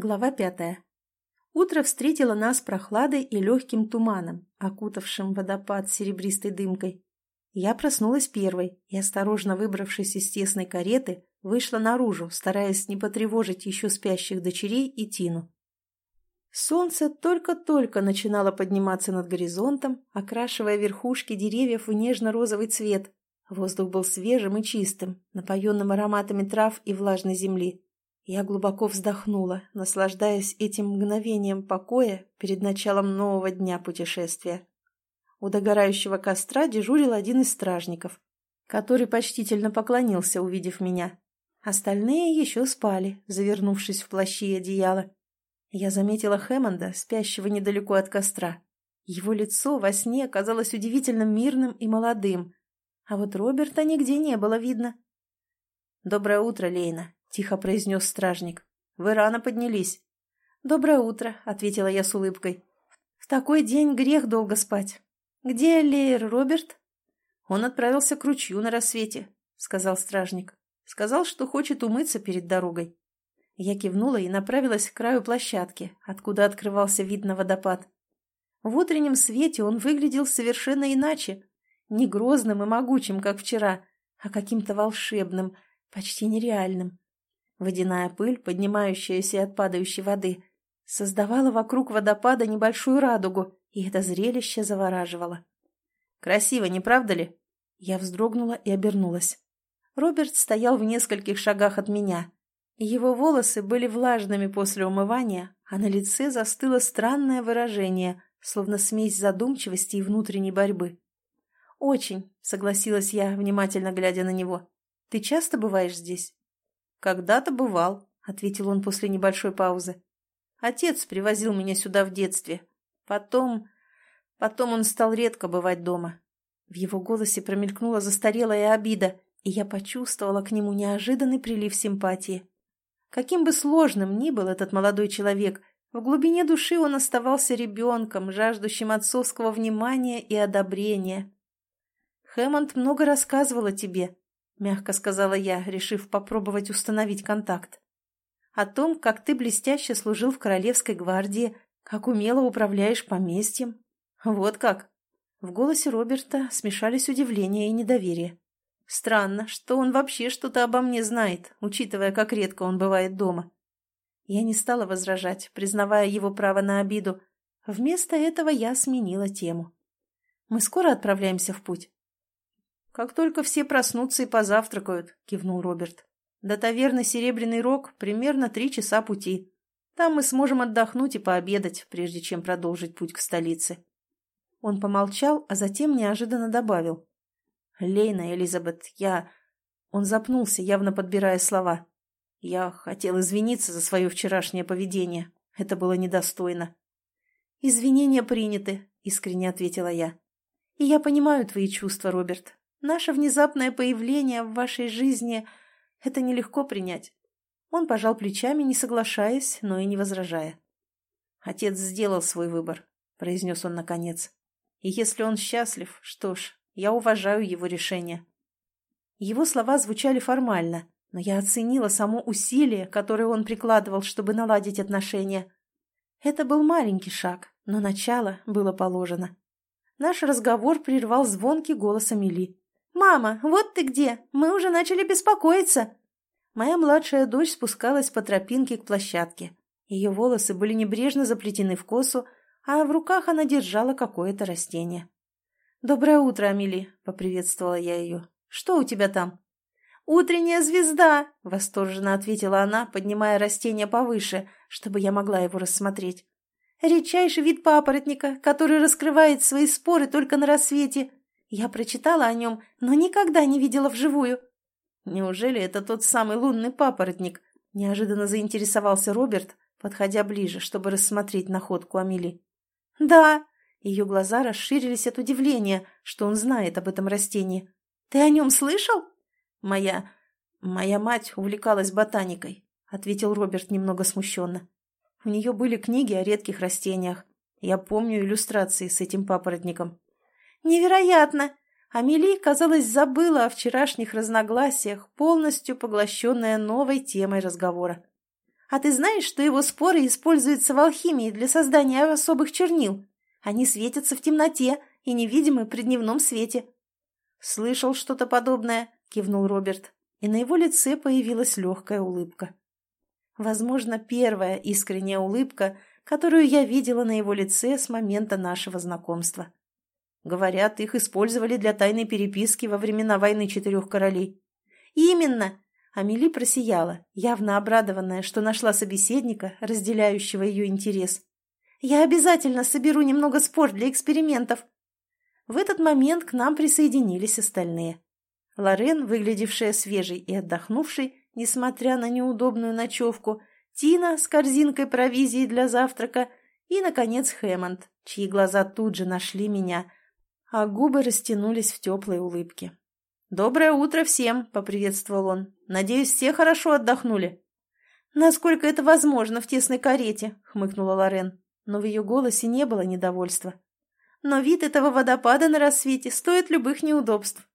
Глава пятая. Утро встретило нас прохладой и легким туманом, окутавшим водопад серебристой дымкой. Я проснулась первой и, осторожно выбравшись из тесной кареты, вышла наружу, стараясь не потревожить еще спящих дочерей и Тину. Солнце только-только начинало подниматься над горизонтом, окрашивая верхушки деревьев в нежно-розовый цвет. Воздух был свежим и чистым, напоенным ароматами трав и влажной земли. Я глубоко вздохнула, наслаждаясь этим мгновением покоя перед началом нового дня путешествия. У догорающего костра дежурил один из стражников, который почтительно поклонился, увидев меня. Остальные еще спали, завернувшись в плащи и одеяло. Я заметила Хэммонда, спящего недалеко от костра. Его лицо во сне казалось удивительно мирным и молодым, а вот Роберта нигде не было видно. «Доброе утро, Лейна», — тихо произнес стражник. «Вы рано поднялись». «Доброе утро», — ответила я с улыбкой. «В такой день грех долго спать. Где Лейер Роберт?» «Он отправился к ручью на рассвете», — сказал стражник. «Сказал, что хочет умыться перед дорогой». Я кивнула и направилась к краю площадки, откуда открывался вид на водопад. В утреннем свете он выглядел совершенно иначе. Не грозным и могучим, как вчера, а каким-то волшебным, почти нереальным. Водяная пыль, поднимающаяся от падающей воды, создавала вокруг водопада небольшую радугу, и это зрелище завораживало. «Красиво, не правда ли?» Я вздрогнула и обернулась. Роберт стоял в нескольких шагах от меня. Его волосы были влажными после умывания, а на лице застыло странное выражение, словно смесь задумчивости и внутренней борьбы. «Очень», — согласилась я, внимательно глядя на него. «Ты часто бываешь здесь?» «Когда-то бывал», — ответил он после небольшой паузы. «Отец привозил меня сюда в детстве. Потом... Потом он стал редко бывать дома». В его голосе промелькнула застарелая обида, и я почувствовала к нему неожиданный прилив симпатии. Каким бы сложным ни был этот молодой человек, в глубине души он оставался ребенком, жаждущим отцовского внимания и одобрения. «Хэммонд много рассказывал о тебе», — мягко сказала я, решив попробовать установить контакт. «О том, как ты блестяще служил в Королевской гвардии, как умело управляешь поместьем. Вот как!» В голосе Роберта смешались удивление и недоверие. Странно, что он вообще что-то обо мне знает, учитывая, как редко он бывает дома. Я не стала возражать, признавая его право на обиду. Вместо этого я сменила тему. «Мы скоро отправляемся в путь?» «Как только все проснутся и позавтракают», — кивнул Роберт. «До таверны «Серебряный рог» примерно три часа пути. Там мы сможем отдохнуть и пообедать, прежде чем продолжить путь к столице». Он помолчал, а затем неожиданно добавил. «Лейна, Элизабет, я...» Он запнулся, явно подбирая слова. «Я хотел извиниться за свое вчерашнее поведение. Это было недостойно». «Извинения приняты», — искренне ответила я. «И я понимаю твои чувства, Роберт. Наше внезапное появление в вашей жизни — это нелегко принять. Он пожал плечами, не соглашаясь, но и не возражая. «Отец сделал свой выбор», — произнес он наконец. «И если он счастлив, что ж, я уважаю его решение». Его слова звучали формально, но я оценила само усилие, которое он прикладывал, чтобы наладить отношения. Это был маленький шаг, но начало было положено. Наш разговор прервал звонкий голос Амели. «Мама, вот ты где! Мы уже начали беспокоиться!» Моя младшая дочь спускалась по тропинке к площадке. Ее волосы были небрежно заплетены в косу, а в руках она держала какое-то растение. «Доброе утро, Амели!» — поприветствовала я ее. «Что у тебя там?» «Утренняя звезда!» — восторженно ответила она, поднимая растение повыше, чтобы я могла его рассмотреть. «Редчайший вид папоротника, который раскрывает свои споры только на рассвете. Я прочитала о нем, но никогда не видела вживую. Неужели это тот самый лунный папоротник? Неожиданно заинтересовался Роберт, подходя ближе, чтобы рассмотреть находку Амели. Да, ее глаза расширились от удивления, что он знает об этом растении. Ты о нем слышал? Моя... моя мать увлекалась ботаникой, ответил Роберт немного смущенно. У нее были книги о редких растениях. Я помню иллюстрации с этим папоротником. «Невероятно!» Амели, казалось, забыла о вчерашних разногласиях, полностью поглощенная новой темой разговора. А ты знаешь, что его споры используются в алхимии для создания особых чернил? Они светятся в темноте и невидимы при дневном свете». «Слышал что-то подобное», — кивнул Роберт, и на его лице появилась легкая улыбка. Возможно, первая искренняя улыбка, которую я видела на его лице с момента нашего знакомства. Говорят, их использовали для тайной переписки во времена войны четырех королей. «Именно!» Амели просияла, явно обрадованная, что нашла собеседника, разделяющего ее интерес. «Я обязательно соберу немного спор для экспериментов!» В этот момент к нам присоединились остальные. Лорен, выглядевшая свежей и отдохнувшей, несмотря на неудобную ночевку, Тина с корзинкой провизии для завтрака и, наконец, Хэммонд, чьи глаза тут же нашли меня, а губы растянулись в теплой улыбке. «Доброе утро всем!» — поприветствовал он. «Надеюсь, все хорошо отдохнули?» «Насколько это возможно в тесной карете?» — хмыкнула Лорен, но в ее голосе не было недовольства. «Но вид этого водопада на рассвете стоит любых неудобств».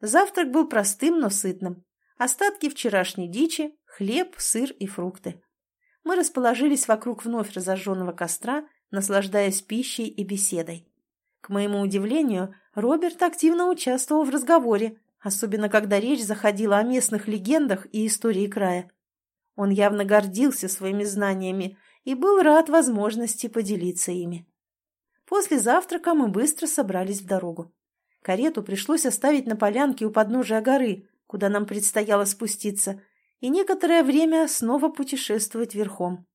Завтрак был простым, но сытным. Остатки вчерашней дичи, хлеб, сыр и фрукты. Мы расположились вокруг вновь разожженного костра, наслаждаясь пищей и беседой. К моему удивлению, Роберт активно участвовал в разговоре, особенно когда речь заходила о местных легендах и истории края. Он явно гордился своими знаниями и был рад возможности поделиться ими. После завтрака мы быстро собрались в дорогу. Карету пришлось оставить на полянке у подножия горы, куда нам предстояло спуститься, и некоторое время снова путешествовать верхом.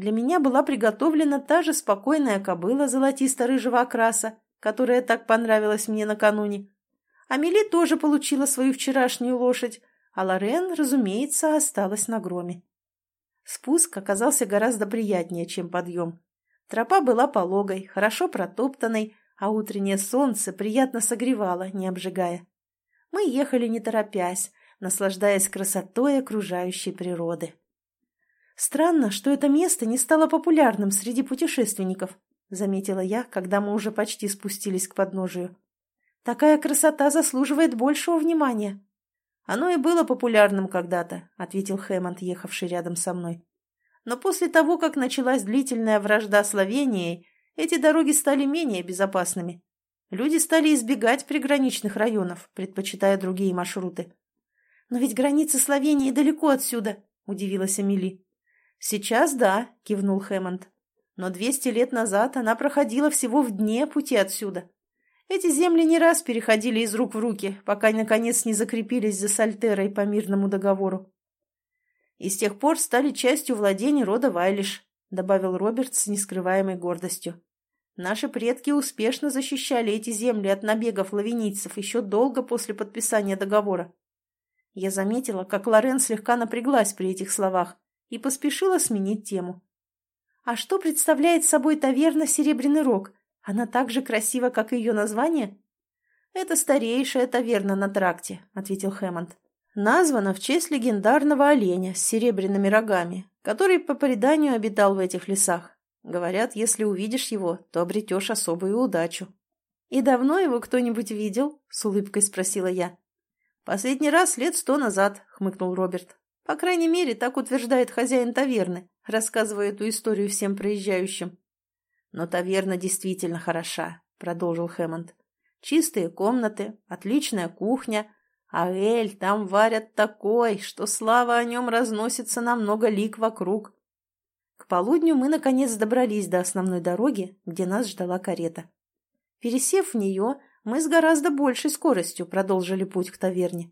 Для меня была приготовлена та же спокойная кобыла золотисто-рыжего окраса, которая так понравилась мне накануне. Амели тоже получила свою вчерашнюю лошадь, а Лорен, разумеется, осталась на громе. Спуск оказался гораздо приятнее, чем подъем. Тропа была пологой, хорошо протоптанной, а утреннее солнце приятно согревало, не обжигая. Мы ехали не торопясь, наслаждаясь красотой окружающей природы. «Странно, что это место не стало популярным среди путешественников», заметила я, когда мы уже почти спустились к подножию. «Такая красота заслуживает большего внимания». «Оно и было популярным когда-то», — ответил Хэммонд, ехавший рядом со мной. «Но после того, как началась длительная вражда Словенией, эти дороги стали менее безопасными. Люди стали избегать приграничных районов, предпочитая другие маршруты. «Но ведь граница Словении далеко отсюда», — удивилась Эмили. «Сейчас да», — кивнул Хэммонд. «Но двести лет назад она проходила всего в дне пути отсюда. Эти земли не раз переходили из рук в руки, пока, наконец, не закрепились за Сальтерой по мирному договору. И с тех пор стали частью владений рода Вайлиш», — добавил Роберт с нескрываемой гордостью. Наши предки успешно защищали эти земли от набегов лавинийцев еще долго после подписания договора. Я заметила, как Лорен слегка напряглась при этих словах и поспешила сменить тему. «А что представляет собой таверна «Серебряный рог»? Она так же красива, как и ее название?» «Это старейшая таверна на тракте», — ответил Хэммонд. «Названа в честь легендарного оленя с серебряными рогами, который по преданию обитал в этих лесах. Говорят, если увидишь его, то обретешь особую удачу. «И давно его кто-нибудь видел?» — с улыбкой спросила я. «Последний раз лет сто назад», — хмыкнул Роберт. «По крайней мере, так утверждает хозяин таверны, рассказывая эту историю всем проезжающим». «Но таверна действительно хороша», — продолжил Хэммонд. «Чистые комнаты, отличная кухня, а эль там варят такой, что слава о нем разносится на много лик вокруг. К полудню мы, наконец, добрались до основной дороги, где нас ждала карета. Пересев в нее, мы с гораздо большей скоростью продолжили путь к таверне.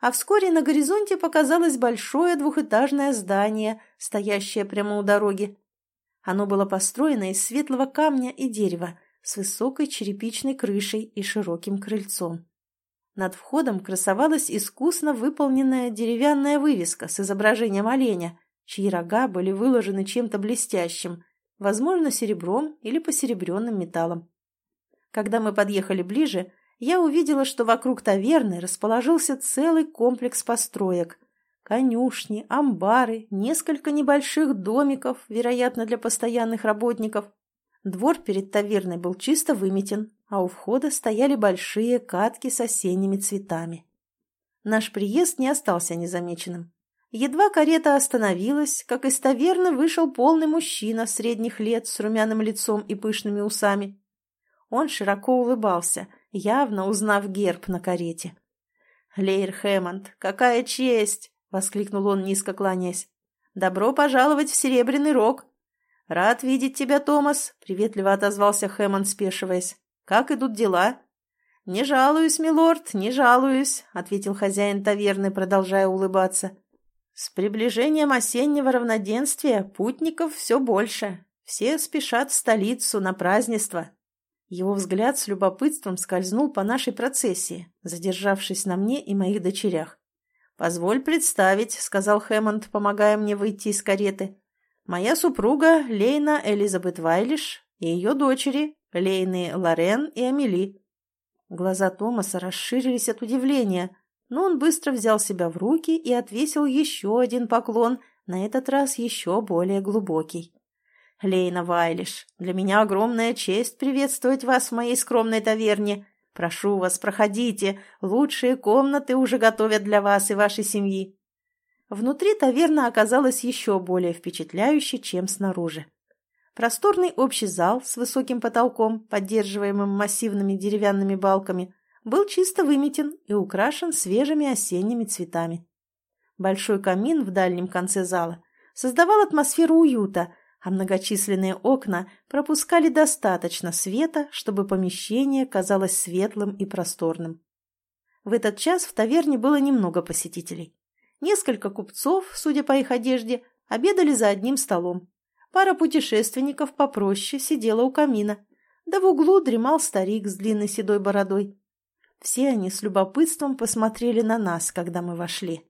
А вскоре на горизонте показалось большое двухэтажное здание, стоящее прямо у дороги. Оно было построено из светлого камня и дерева, с высокой черепичной крышей и широким крыльцом. Над входом красовалась искусно выполненная деревянная вывеска с изображением оленя, чьи рога были выложены чем-то блестящим, возможно, серебром или посеребренным металлом. Когда мы подъехали ближе, я увидела, что вокруг таверны расположился целый комплекс построек. Конюшни, амбары, несколько небольших домиков, вероятно, для постоянных работников. Двор перед таверной был чисто выметен, а у входа стояли большие катки с осенними цветами. Наш приезд не остался незамеченным. Едва карета остановилась, как из таверны вышел полный мужчина средних лет с румяным лицом и пышными усами. Он широко улыбался, явно узнав герб на карете. «Лейр Хэммонд, какая честь!» — воскликнул он, низко кланяясь. «Добро пожаловать в Серебряный Рог!» «Рад видеть тебя, Томас!» — приветливо отозвался Хэммонд, спешиваясь. «Как идут дела?» «Не жалуюсь, милорд, не жалуюсь», — ответил хозяин таверны, продолжая улыбаться. «С приближением осеннего равноденствия путников все больше. Все спешат в столицу на празднество». Его взгляд с любопытством скользнул по нашей процессии, задержавшись на мне и моих дочерях. «Позволь представить», — сказал Хэммонд, помогая мне выйти из кареты. «Моя супруга Лейна Элизабет Вайлиш и ее дочери Лейны Лорен и Амели». Глаза Томаса расширились от удивления, но он быстро взял себя в руки и отвесил еще один поклон, на этот раз еще более глубокий. Лейна Вайлиш, для меня огромная честь приветствовать вас в моей скромной таверне. Прошу вас, проходите, лучшие комнаты уже готовят для вас и вашей семьи». Внутри таверна оказалась еще более впечатляющей, чем снаружи. Просторный общий зал с высоким потолком, поддерживаемым массивными деревянными балками, был чисто выметен и украшен свежими осенними цветами. Большой камин в дальнем конце зала создавал атмосферу уюта, а многочисленные окна пропускали достаточно света, чтобы помещение казалось светлым и просторным. В этот час в таверне было немного посетителей. Несколько купцов, судя по их одежде, обедали за одним столом. Пара путешественников попроще сидела у камина, да в углу дремал старик с длинной седой бородой. Все они с любопытством посмотрели на нас, когда мы вошли.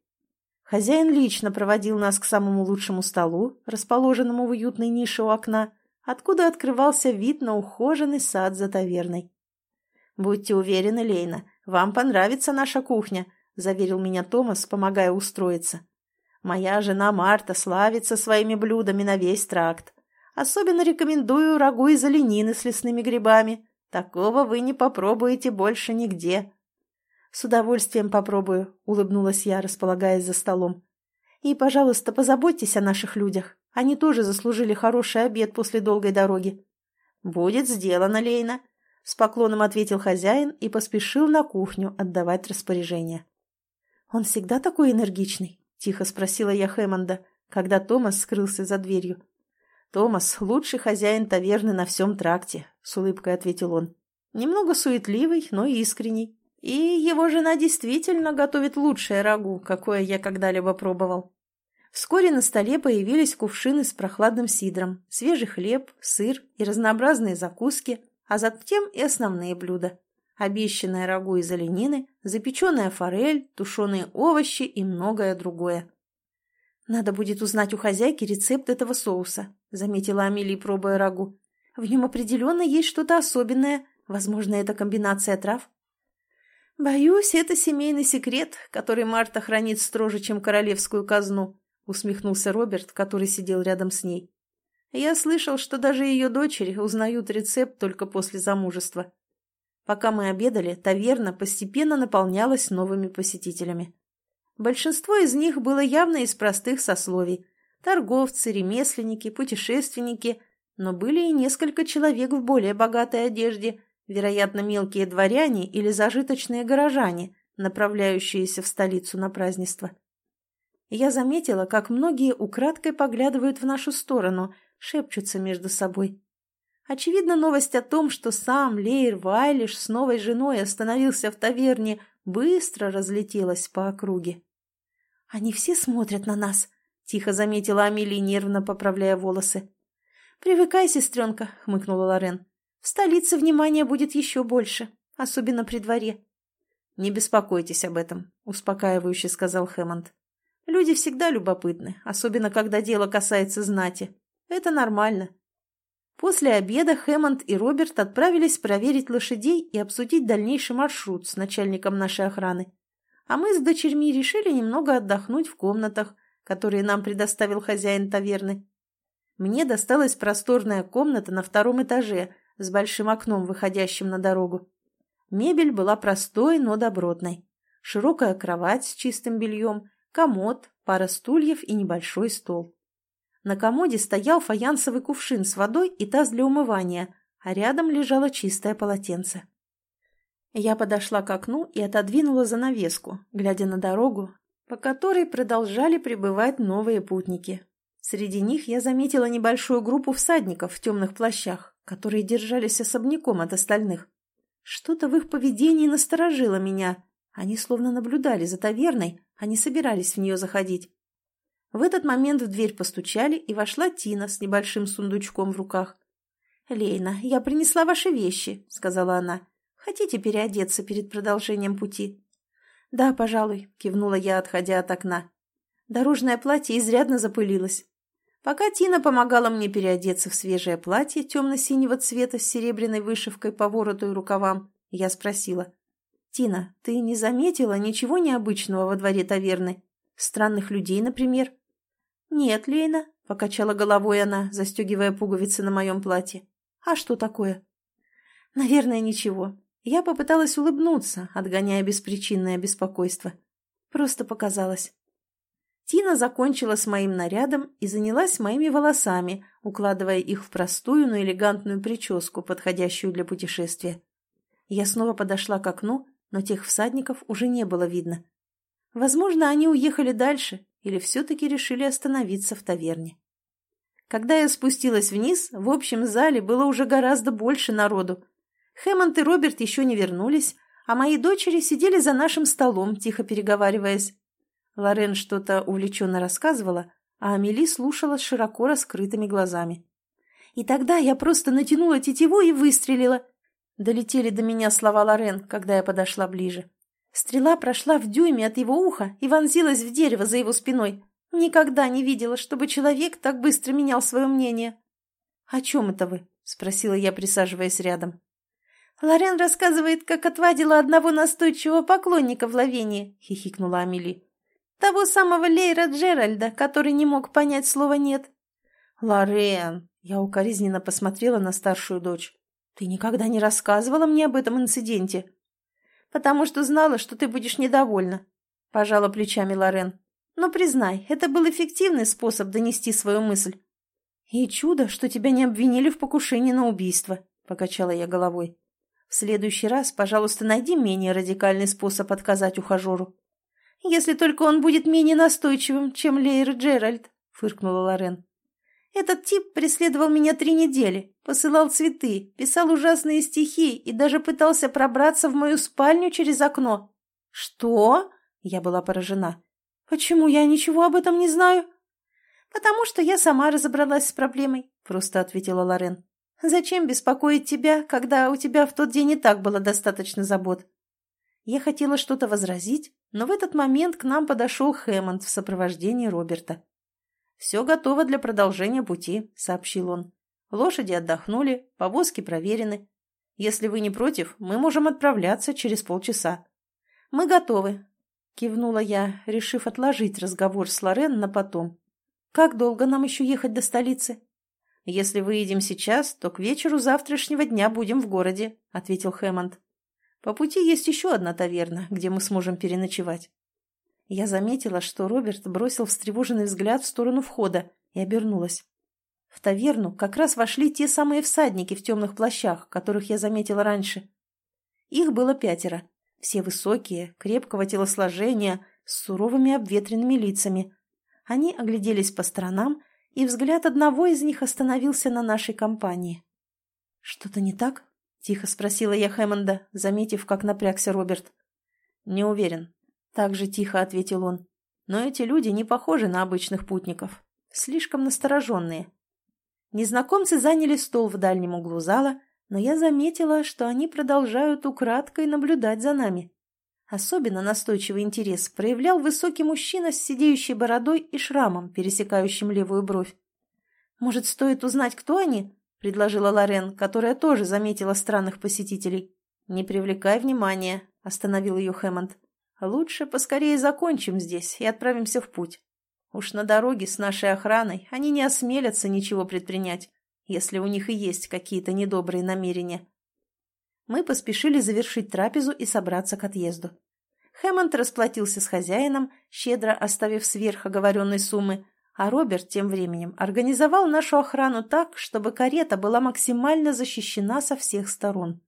Хозяин лично проводил нас к самому лучшему столу, расположенному в уютной нише у окна, откуда открывался вид на ухоженный сад за таверной. «Будьте уверены, Лейна, вам понравится наша кухня», — заверил меня Томас, помогая устроиться. «Моя жена Марта славится своими блюдами на весь тракт. Особенно рекомендую рагу из оленины с лесными грибами. Такого вы не попробуете больше нигде». «С удовольствием попробую», — улыбнулась я, располагаясь за столом. «И, пожалуйста, позаботьтесь о наших людях. Они тоже заслужили хороший обед после долгой дороги». «Будет сделано, Лейна», — с поклоном ответил хозяин и поспешил на кухню отдавать распоряжение. «Он всегда такой энергичный?» — тихо спросила я Хэммонда, когда Томас скрылся за дверью. «Томас — лучший хозяин таверны на всем тракте», — с улыбкой ответил он. «Немного суетливый, но искренний. И его жена действительно готовит лучшее рагу, какое я когда-либо пробовал. Вскоре на столе появились кувшины с прохладным сидром, свежий хлеб, сыр и разнообразные закуски, а затем и основные блюда. Обещанное рагу из оленины, запеченная форель, тушеные овощи и многое другое. «Надо будет узнать у хозяйки рецепт этого соуса», — заметила Амелия, пробуя рагу. «В нем определенно есть что-то особенное. Возможно, это комбинация трав». «Боюсь, это семейный секрет, который Марта хранит строже, чем королевскую казну», усмехнулся Роберт, который сидел рядом с ней. «Я слышал, что даже ее дочери узнают рецепт только после замужества». Пока мы обедали, таверна постепенно наполнялась новыми посетителями. Большинство из них было явно из простых сословий. Торговцы, ремесленники, путешественники, но были и несколько человек в более богатой одежде – вероятно, мелкие дворяне или зажиточные горожане, направляющиеся в столицу на празднество. Я заметила, как многие украдкой поглядывают в нашу сторону, шепчутся между собой. Очевидно, новость о том, что сам Лейр Вайлиш с новой женой остановился в таверне, быстро разлетелась по округе. «Они все смотрят на нас», — тихо заметила Амелия, нервно поправляя волосы. «Привыкай, сестренка», — хмыкнула Лорен. В столице внимания будет еще больше, особенно при дворе. «Не беспокойтесь об этом», — успокаивающе сказал Хэммонд. «Люди всегда любопытны, особенно когда дело касается знати. Это нормально». После обеда Хэммонд и Роберт отправились проверить лошадей и обсудить дальнейший маршрут с начальником нашей охраны. А мы с дочерьми решили немного отдохнуть в комнатах, которые нам предоставил хозяин таверны. Мне досталась просторная комната на втором этаже с большим окном, выходящим на дорогу. Мебель была простой, но добротной. Широкая кровать с чистым бельем, комод, пара стульев и небольшой стол. На комоде стоял фаянсовый кувшин с водой и таз для умывания, а рядом лежало чистое полотенце. Я подошла к окну и отодвинула занавеску, глядя на дорогу, по которой продолжали прибывать новые путники. Среди них я заметила небольшую группу всадников в темных плащах, которые держались особняком от остальных. Что-то в их поведении насторожило меня. Они словно наблюдали за таверной, а не собирались в нее заходить. В этот момент в дверь постучали, и вошла Тина с небольшим сундучком в руках. «Лейна, я принесла ваши вещи», — сказала она. «Хотите переодеться перед продолжением пути?» «Да, пожалуй», — кивнула я, отходя от окна. Дорожное платье изрядно запылилось. Пока Тина помогала мне переодеться в свежее платье темно-синего цвета с серебряной вышивкой по вороту и рукавам, я спросила. «Тина, ты не заметила ничего необычного во дворе таверны? Странных людей, например?» «Нет, Лейна», — покачала головой она, застегивая пуговицы на моем платье. «А что такое?» «Наверное, ничего. Я попыталась улыбнуться, отгоняя беспричинное беспокойство. Просто показалось. Тина закончила с моим нарядом и занялась моими волосами, укладывая их в простую, но элегантную прическу, подходящую для путешествия. Я снова подошла к окну, но тех всадников уже не было видно. Возможно, они уехали дальше или все-таки решили остановиться в таверне. Когда я спустилась вниз, в общем зале было уже гораздо больше народу, Хэммонд и Роберт еще не вернулись, а мои дочери сидели за нашим столом, тихо переговариваясь. Лорен что-то увлеченно рассказывала, а Амели слушала с широко раскрытыми глазами. И тогда я просто натянула тетиву и выстрелила. Долетели до меня слова Лорен, когда я подошла ближе. Стрела прошла в дюйме от его уха и вонзилась в дерево за его спиной. Никогда не видела, чтобы человек так быстро менял свое мнение. — О чем это вы? — спросила я, присаживаясь рядом. «Лорен рассказывает, как отвадила одного настойчивого поклонника в лавении», — хихикнула Амели. «Того самого Лейра Джеральда, который не мог понять слова «нет». «Лорен!» — я укоризненно посмотрела на старшую дочь. «Ты никогда не рассказывала мне об этом инциденте?» «Потому что знала, что ты будешь недовольна», — пожала плечами Лорен. «Но признай, это был эффективный способ донести свою мысль». «И чудо, что тебя не обвинили в покушении на убийство», — покачала я головой. В следующий раз, пожалуйста, найди менее радикальный способ отказать ухажеру. Если только он будет менее настойчивым, чем Лейр Джеральд, фыркнула Лорен. Этот тип преследовал меня три недели, посылал цветы, писал ужасные стихи и даже пытался пробраться в мою спальню через окно. Что? Я была поражена. Почему я ничего об этом не знаю? Потому что я сама разобралась с проблемой, просто ответила Лорен. Зачем беспокоить тебя, когда у тебя в тот день и так было достаточно забот? Я хотела что-то возразить, но в этот момент к нам подошел Хэммонд в сопровождении Роберта. «Все готово для продолжения пути», — сообщил он. «Лошади отдохнули, повозки проверены. Если вы не против, мы можем отправляться через полчаса». «Мы готовы», — кивнула я, решив отложить разговор с Лорен на потом. «Как долго нам еще ехать до столицы?» «Если выедем сейчас, то к вечеру завтрашнего дня будем в городе», — ответил Хэммонд. «По пути есть еще одна таверна, где мы сможем переночевать». Я заметила, что Роберт бросил встревоженный взгляд в сторону входа и обернулась. В таверну как раз вошли те самые всадники в темных плащах, которых я заметила раньше. Их было пятеро. Все высокие, крепкого телосложения, с суровыми обветренными лицами. Они огляделись по сторонам и взгляд одного из них остановился на нашей компании. «Что-то не так?» — тихо спросила я Хэммонда, заметив, как напрягся Роберт. «Не уверен», — так же тихо ответил он. «Но эти люди не похожи на обычных путников, слишком настороженные». Незнакомцы заняли стол в дальнем углу зала, но я заметила, что они продолжают украдкой наблюдать за нами. Особенно настойчивый интерес проявлял высокий мужчина с сидеющей бородой и шрамом, пересекающим левую бровь. «Может, стоит узнать, кто они?» — предложила Лорен, которая тоже заметила странных посетителей. «Не привлекай внимания», — остановил ее Хэммонд. «Лучше поскорее закончим здесь и отправимся в путь. Уж на дороге с нашей охраной они не осмелятся ничего предпринять, если у них и есть какие-то недобрые намерения» мы поспешили завершить трапезу и собраться к отъезду. Хэммонд расплатился с хозяином, щедро оставив сверх оговоренной суммы, а Роберт тем временем организовал нашу охрану так, чтобы карета была максимально защищена со всех сторон.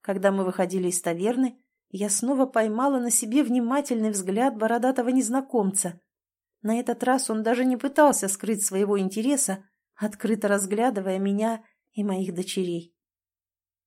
Когда мы выходили из таверны, я снова поймала на себе внимательный взгляд бородатого незнакомца. На этот раз он даже не пытался скрыть своего интереса, открыто разглядывая меня и моих дочерей.